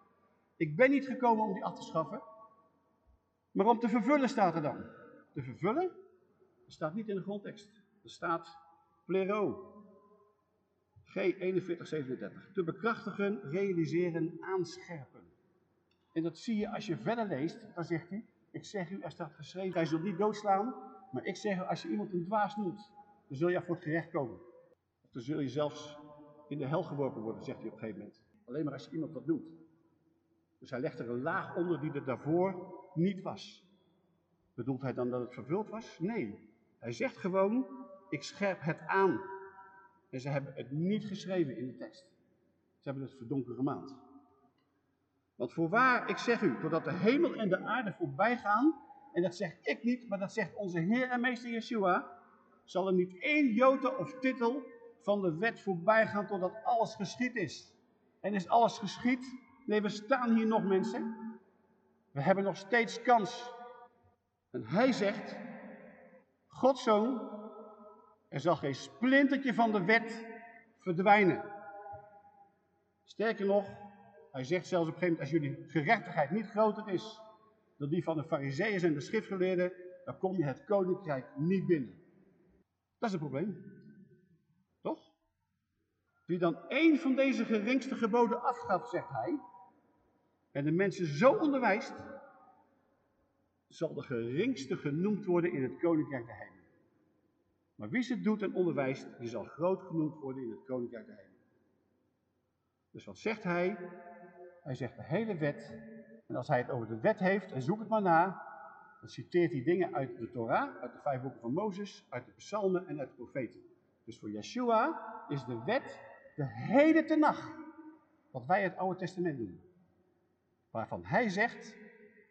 Ik ben niet gekomen om die af te schaffen, maar om te vervullen staat er dan. Te vervullen? Dat staat niet in de grondtekst. Er staat plero. G4137. Te bekrachtigen, realiseren, aanscherpen. En dat zie je als je verder leest, dan zegt hij, ik zeg u, er staat geschreven, hij zult niet doodslaan, maar ik zeg u, als je iemand een dwaas noemt, dan zul je voor het gerecht komen. Of dan zul je zelfs in de hel geworpen worden, zegt hij op een gegeven moment. Alleen maar als iemand dat doet. Dus hij legt er een laag onder die er daarvoor niet was. Bedoelt hij dan dat het vervuld was? Nee. Hij zegt gewoon, ik scherp het aan. En ze hebben het niet geschreven in de tekst. Ze hebben het verdonkere maand. Want voorwaar, ik zeg u, totdat de hemel en de aarde voorbij gaan, en dat zeg ik niet, maar dat zegt onze Heer en Meester Yeshua, zal er niet één jota of titel van de wet voorbij gaan totdat alles geschied is. En is alles geschied? Nee, we staan hier nog mensen. We hebben nog steeds kans. En hij zegt, Gods zoon, er zal geen splintertje van de wet verdwijnen. Sterker nog, hij zegt zelfs op een gegeven moment, als jullie gerechtigheid niet groter is dan die van de fariseeërs en de schriftgeleerden, dan kom je het koninkrijk niet binnen. Dat is het probleem. Wie dan één van deze geringste geboden afgaat, zegt hij, en de mensen zo onderwijst, zal de geringste genoemd worden in het koninkrijk der hemel. Maar wie ze doet en onderwijst, die zal groot genoemd worden in het koninkrijk der hemel. Dus wat zegt hij? Hij zegt de hele wet. En als hij het over de wet heeft, en zoek het maar na, dan citeert hij dingen uit de Torah, uit de vijf boeken van Mozes, uit de psalmen en uit de profeten. Dus voor Yeshua is de wet de hele tenag, wat wij het Oude Testament doen. Waarvan hij zegt,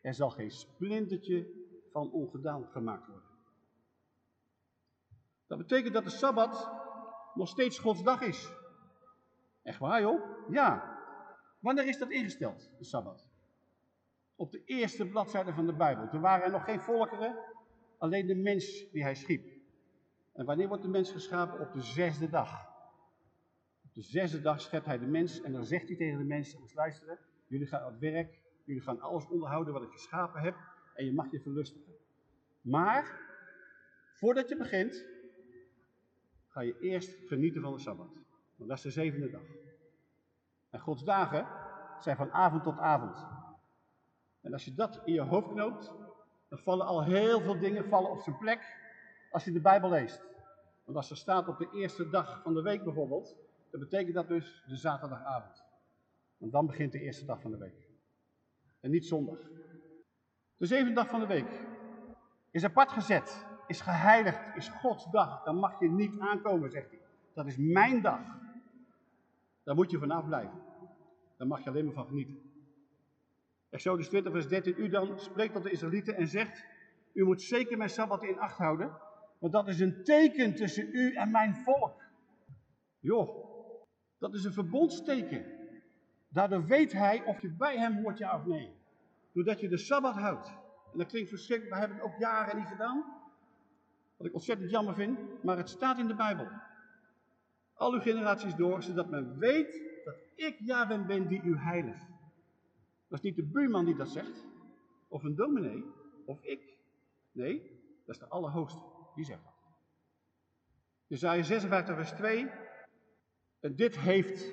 er zal geen splintertje van ongedaan gemaakt worden. Dat betekent dat de Sabbat nog steeds Gods dag is. Echt waar joh? Ja. Wanneer is dat ingesteld, de Sabbat? Op de eerste bladzijde van de Bijbel. Toen waren er nog geen volkeren, alleen de mens die hij schiep. En wanneer wordt de mens geschapen? Op de zesde dag. De zesde dag schept hij de mens en dan zegt hij tegen de mensen, eens luisteren, jullie gaan aan het werk, jullie gaan alles onderhouden wat ik geschapen heb en je mag je verlustigen. Maar, voordat je begint, ga je eerst genieten van de Sabbat. Want dat is de zevende dag. En Gods dagen zijn van avond tot avond. En als je dat in je hoofd knoopt, dan vallen al heel veel dingen vallen op zijn plek als je de Bijbel leest. Want als er staat op de eerste dag van de week bijvoorbeeld, dan betekent dat dus de zaterdagavond. Want dan begint de eerste dag van de week. En niet zondag. De zevende dag van de week is apart gezet, is geheiligd, is Gods dag. Dan mag je niet aankomen, zegt hij. Dat is mijn dag. Daar moet je vanaf blijven. Daar mag je alleen maar van genieten. Exodus 20 vers 13, u dan spreekt tot de Israëlieten en zegt, u moet zeker mijn Sabbat in acht houden, want dat is een teken tussen u en mijn volk. Joh, dat is een verbondsteken. Daardoor weet hij of je bij hem hoort, ja of nee. Doordat je de Sabbat houdt. En dat klinkt verschrikkelijk, we hebben het ook jaren niet gedaan. Wat ik ontzettend jammer vind, maar het staat in de Bijbel. Al uw generaties door, zodat men weet dat ik Yahweh ben die u heilig. Dat is niet de buurman die dat zegt, of een dominee, of ik. Nee, dat is de Allerhoogste, die zegt dat. Jezaja 56 vers 2. En dit heeft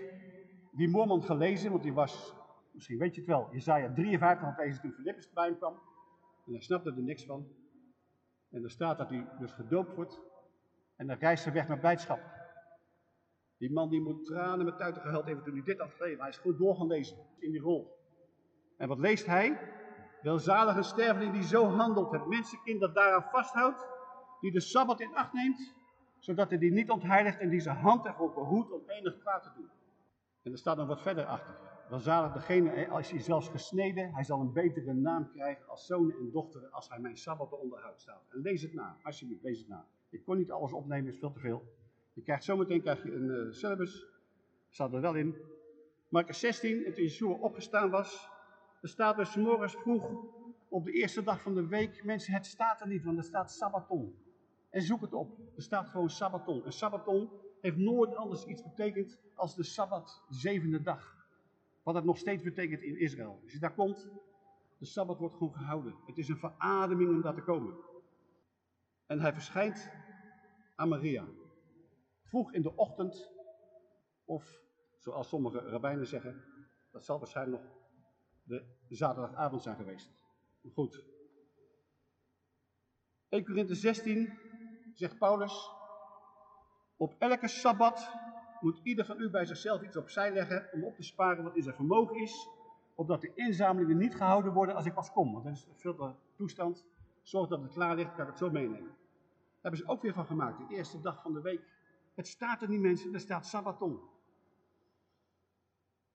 die moorman gelezen, want die was, misschien weet je het wel, Jezaja 53 had deze toen Filippus bij hem kwam. En hij snapte er niks van. En er staat dat hij dus gedoopt wordt. En dan reist hij weg naar blijdschap. Die man die moet tranen met tuiten gehuild even toen hij dit had gegeven. Hij is goed doorgaan lezen in die rol. En wat leest hij? Welzalig een sterveling die zo handelt, het mensenkind dat daaraan vasthoudt, die de Sabbat in acht neemt, zodat hij die niet ontheiligt en die zijn hand ervoor behoedt om enig kwaad te doen. En er staat nog wat verder achter. Welzalig degene, als hij zelfs gesneden, hij zal een betere naam krijgen als zoon en dochter als hij mijn Sabbat onderhoudt staat. En lees het na, alsjeblieft, lees het na. Ik kon niet alles opnemen, is veel te veel. Je krijgt zometeen krijg je een uh, syllabus, staat er wel in. Marcus 16, en toen Yeshua opgestaan was, er staat dus morgens vroeg op de eerste dag van de week, mensen het staat er niet, want er staat Sabbaton. En zoek het op, er staat gewoon Sabbaton. En Sabbaton heeft nooit anders iets betekend als de Sabbat, de zevende dag. Wat het nog steeds betekent in Israël. Als je daar komt, de Sabbat wordt gewoon gehouden. Het is een verademing om daar te komen. En hij verschijnt aan Maria. Vroeg in de ochtend, of zoals sommige rabbijnen zeggen, dat zal waarschijnlijk nog de zaterdagavond zijn geweest. Goed. 1 Korinthe 16 zegt Paulus, op elke Sabbat moet ieder van u bij zichzelf iets opzij leggen om op te sparen wat in zijn vermogen is, opdat de inzamelingen niet gehouden worden als ik pas kom. Want dat is veel toestand. Zorg dat het klaar ligt, kan ik het zo meenemen. Daar hebben ze ook weer van gemaakt, de eerste dag van de week. Het staat er niet mensen, er staat Sabbaton.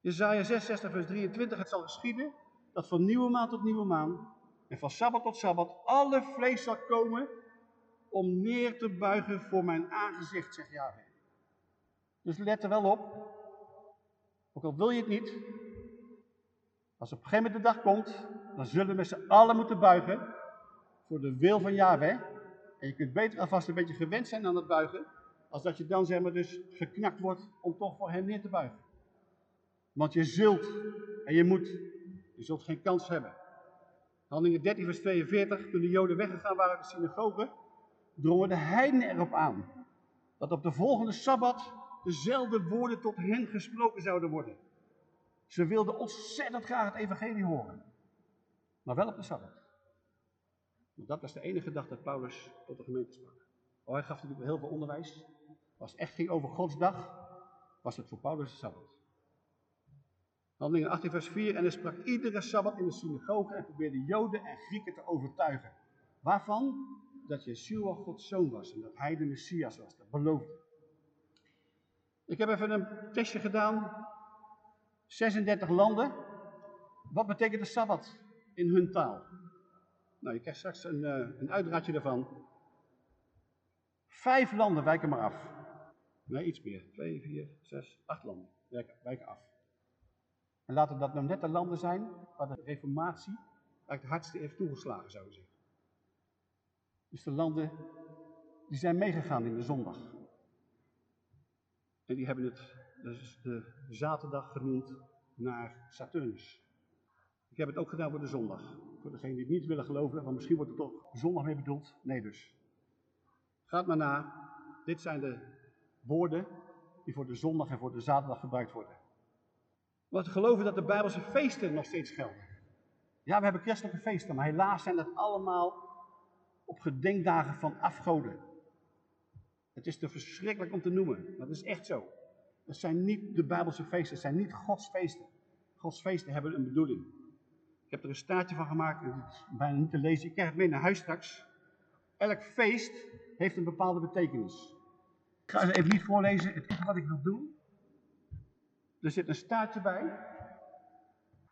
Jezaja 66 vers 23, het zal geschieden dat van nieuwe maan tot nieuwe maan en van Sabbat tot Sabbat alle vlees zal komen om neer te buigen voor mijn aangezicht, zegt Yahweh. Dus let er wel op, ook al wil je het niet, als op een gegeven moment de dag komt, dan zullen we met z'n allen moeten buigen voor de wil van Yahweh. En je kunt beter alvast een beetje gewend zijn aan het buigen, als dat je dan zeg maar dus geknakt wordt om toch voor hem neer te buigen. Want je zult en je moet, je zult geen kans hebben. Handelingen 13 vers 42, toen de Joden weggegaan waren uit de synagoge, drongen de heidenen erop aan dat op de volgende Sabbat dezelfde woorden tot hen gesproken zouden worden. Ze wilden ontzettend graag het evangelie horen, maar wel op de Sabbat. Want dat was de enige dag dat Paulus tot de gemeente sprak. Oh, hij gaf natuurlijk heel veel onderwijs. Het echt ging over Gods dag, was het voor Paulus de Sabbat. Handelingen 18 vers 4, en er sprak iedere Sabbat in de synagoge en probeerde Joden en Grieken te overtuigen. Waarvan? Dat Yeshua Gods zoon was en dat hij de Messias was, dat beloofde. Ik heb even een testje gedaan. 36 landen. Wat betekent de Sabbat in hun taal? Nou, je krijgt straks een, uh, een uitdraadje daarvan. Vijf landen wijken maar af. Nee, iets meer. Twee, vier, zes, acht landen wijken af. En laten dat nou net de landen zijn waar de reformatie eigenlijk het hardste heeft toegeslagen, zou je zeggen. Dus de landen die zijn meegegaan in de zondag. En die hebben het dus de zaterdag genoemd naar Saturnus. Ik heb het ook gedaan voor de zondag. Voor degenen die het niet willen geloven, want misschien wordt er toch zondag mee bedoeld. Nee dus. Gaat maar na. Dit zijn de woorden die voor de zondag en voor de zaterdag gebruikt worden. Want we geloven dat de Bijbelse feesten nog steeds gelden. Ja, we hebben christelijke feesten, maar helaas zijn dat allemaal op gedenkdagen van afgoden. Het is te verschrikkelijk om te noemen, dat is echt zo. Het zijn niet de Bijbelse feesten, het zijn niet Gods feesten. Gods feesten hebben een bedoeling. Ik heb er een staartje van gemaakt, het is bijna niet te lezen. Ik krijg het mee naar huis straks. Elk feest heeft een bepaalde betekenis. Ik ga ze even niet voorlezen, het is wat ik wil doen. Er zit een staartje bij.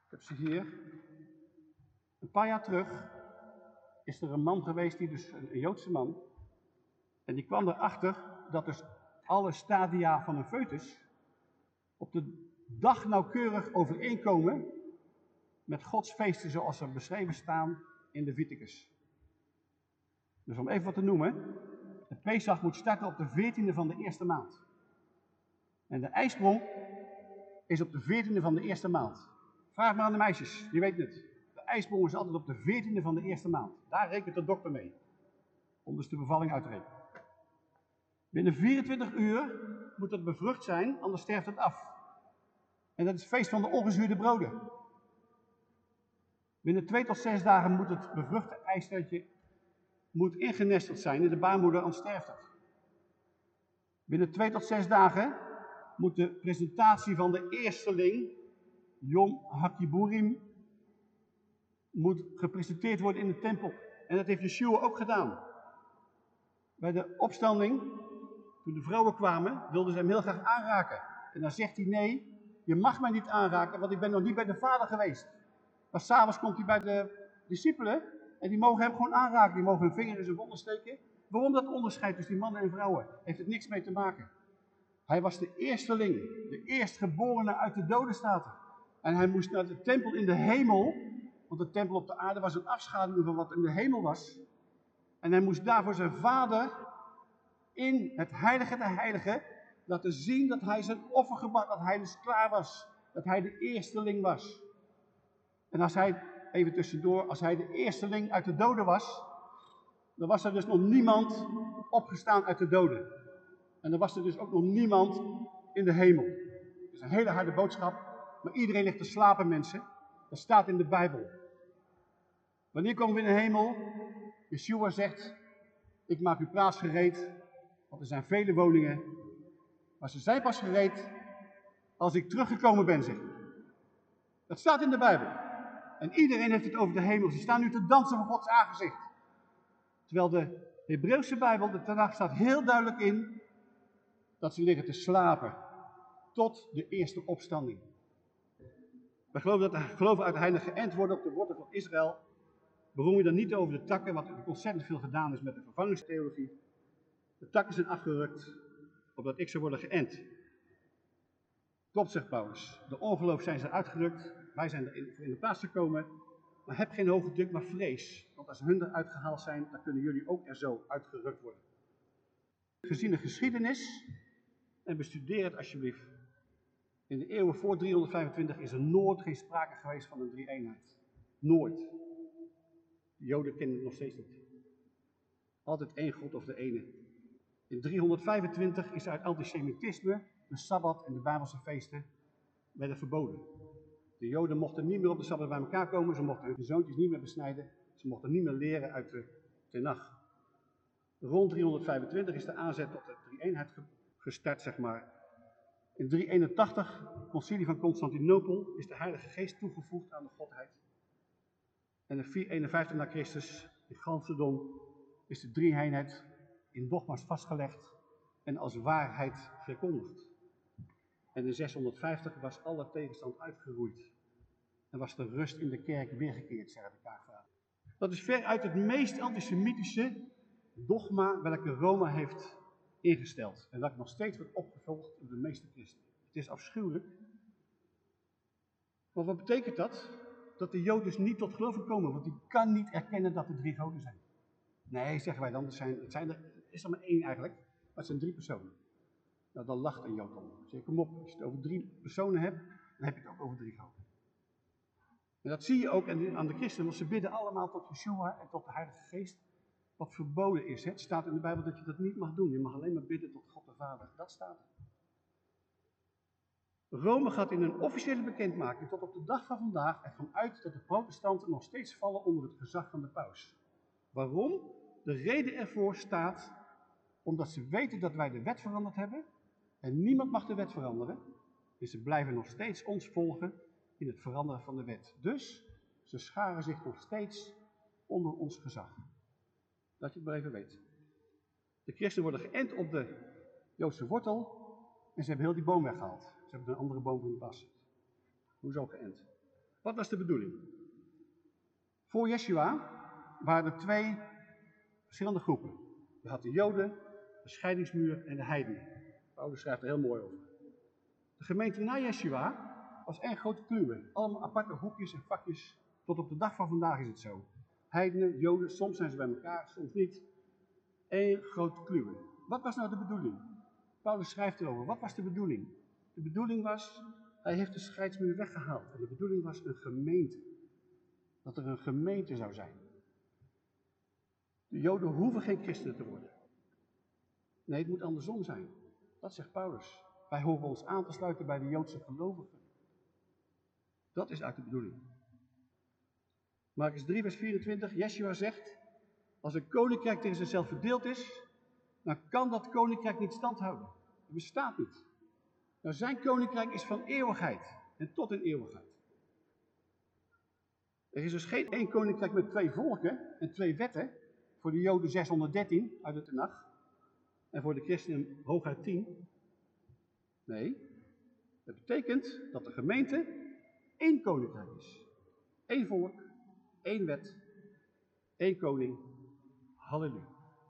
Ik heb ze hier. Een paar jaar terug is er een man geweest, die dus, een Joodse man. En die kwam erachter dat dus alle stadia van een foetus op de dag nauwkeurig overeenkomen met Gods feesten zoals ze beschreven staan in de Viticus. Dus om even wat te noemen, de Pesach moet starten op de 14e van de eerste maand. En de ijsprong is op de 14e van de eerste maand. Vraag maar aan de meisjes, die weten het. Ijsprong is altijd op de 14e van de eerste maand. Daar rekent de dokter mee. Om dus de bevalling uit te rekenen. Binnen 24 uur moet het bevrucht zijn, anders sterft het af. En dat is het feest van de ongezuurde broden. Binnen twee tot zes dagen moet het bevruchte ijstertje moet ingenesteld zijn in de baarmoeder, anders sterft het. Binnen twee tot zes dagen moet de presentatie van de eersteling, Yom Hakiburim, moet gepresenteerd worden in de tempel. En dat heeft Yeshua ook gedaan. Bij de opstanding, toen de vrouwen kwamen, wilden ze hem heel graag aanraken. En dan zegt hij, nee, je mag mij niet aanraken, want ik ben nog niet bij de vader geweest. Maar s'avonds komt hij bij de discipelen en die mogen hem gewoon aanraken. Die mogen hun vinger in zijn wonden steken. Waarom dat onderscheid tussen die mannen en vrouwen? Heeft het niks mee te maken. Hij was de eersteling, de eerstgeborene uit de doden staat En hij moest naar de tempel in de hemel, want de tempel op de aarde was een afschaduwing van wat in de hemel was. En hij moest daarvoor zijn vader in het heilige de heilige laten zien dat hij zijn offer gebracht, dat hij dus klaar was, dat hij de eersteling was. En als hij, even tussendoor, als hij de eersteling uit de doden was, dan was er dus nog niemand opgestaan uit de doden. En dan was er dus ook nog niemand in de hemel. Het is een hele harde boodschap, maar iedereen ligt te slapen, mensen. Dat staat in de Bijbel. Wanneer komen we in de hemel? Yeshua zegt, ik maak uw plaats gereed, want er zijn vele woningen. Maar ze zijn pas gereed als ik teruggekomen ben, zegt Dat staat in de Bijbel. En iedereen heeft het over de hemel. Ze staan nu te dansen voor Gods aangezicht. Terwijl de Hebreeuwse Bijbel, de Tanakh, staat heel duidelijk in dat ze liggen te slapen tot de eerste opstanding. We geloven dat de geloven uiteindelijk geënt worden op de wortel van Israël. Beroem je dan niet over de takken, wat ontzettend veel gedaan is met de vervangingstheologie. De takken zijn afgerukt, opdat ik zou worden geënt. Klopt, zegt Paulus. De ongeloof zijn ze uitgerukt, wij zijn er in, in de plaats gekomen. Maar heb geen hoge druk, maar vrees. Want als hun eruit gehaald zijn, dan kunnen jullie ook er zo uitgerukt worden. Gezien de geschiedenis en bestudeer het alsjeblieft. In de eeuwen voor 325 is er nooit geen sprake geweest van een drie-eenheid. Nooit. De Joden kennen het nog steeds niet. Altijd één God of de ene. In 325 is uit antisemitisme de Sabbat en de Bijbelse feesten werden verboden. De Joden mochten niet meer op de Sabbat bij elkaar komen, ze mochten hun zoontjes niet meer besnijden, ze mochten niet meer leren uit de Tenach. Rond 325 is de aanzet tot de drie-eenheid gestart, zeg maar. In 381, concilie van Constantinopel, is de Heilige Geest toegevoegd aan de Godheid. En in 451 na Christus, in Chalcedon, is de drie-eenheid in dogma's vastgelegd en als waarheid verkondigd. En in 650 was alle tegenstand uitgeroeid. En was de rust in de kerk weergekeerd, zeggen de kaartvader. Dat is veruit het meest antisemitische dogma welke Rome heeft ingesteld. En dat nog steeds wordt opgevolgd door de meeste christenen. Het is afschuwelijk. Maar wat betekent dat? Dat de Jood dus niet tot geloof komen, want die kan niet erkennen dat er drie goden zijn. Nee, zeggen wij dan, het, zijn, het zijn er, is er maar één eigenlijk, maar het zijn drie personen. Nou, dan lacht een Jood om. Zeg, kom op, als je het over drie personen hebt, dan heb je het ook over drie goden. En dat zie je ook aan de christenen, want ze bidden allemaal tot Yeshua en tot de Heilige Geest wat verboden is. Het staat in de Bijbel dat je dat niet mag doen. Je mag alleen maar bidden tot God de Vader. Dat staat. Rome gaat in een officiële bekendmaking tot op de dag van vandaag ervan uit dat de protestanten nog steeds vallen onder het gezag van de paus. Waarom? De reden ervoor staat omdat ze weten dat wij de wet veranderd hebben en niemand mag de wet veranderen. Dus ze blijven nog steeds ons volgen in het veranderen van de wet. Dus ze scharen zich nog steeds onder ons gezag. Dat je het maar even weet. De christenen worden geënt op de Joodse wortel en ze hebben heel die boom weggehaald. Ze hebben een andere boom van de pas. Hoezo geënt? Wat was de bedoeling? Voor Yeshua waren er twee verschillende groepen. Je had de Joden, de scheidingsmuur en de heidenen. Paulus schrijft er heel mooi over. De gemeente na Yeshua was één grote kluwe. Allemaal aparte hoekjes en vakjes. Tot op de dag van vandaag is het zo heidenen, joden, soms zijn ze bij elkaar, soms niet. Eén groot kluwen. Wat was nou de bedoeling? Paulus schrijft erover. Wat was de bedoeling? De bedoeling was, hij heeft de scheidsmuur weggehaald. En de bedoeling was een gemeente. Dat er een gemeente zou zijn. De Joden hoeven geen christenen te worden. Nee, het moet andersom zijn. Dat zegt Paulus. Wij horen ons aan te sluiten bij de Joodse gelovigen. Dat is uit de bedoeling. Marcus 3, vers 24, Yeshua zegt, als een koninkrijk tegen zichzelf verdeeld is, dan kan dat koninkrijk niet standhouden. Het bestaat niet. Nou, zijn koninkrijk is van eeuwigheid en tot in eeuwigheid. Er is dus geen één koninkrijk met twee volken en twee wetten. Voor de Joden 613 uit de Tenach. En voor de christenen hooguit 10. Nee, dat betekent dat de gemeente één koninkrijk is. Eén volk, één wet, één koning. Halleluja.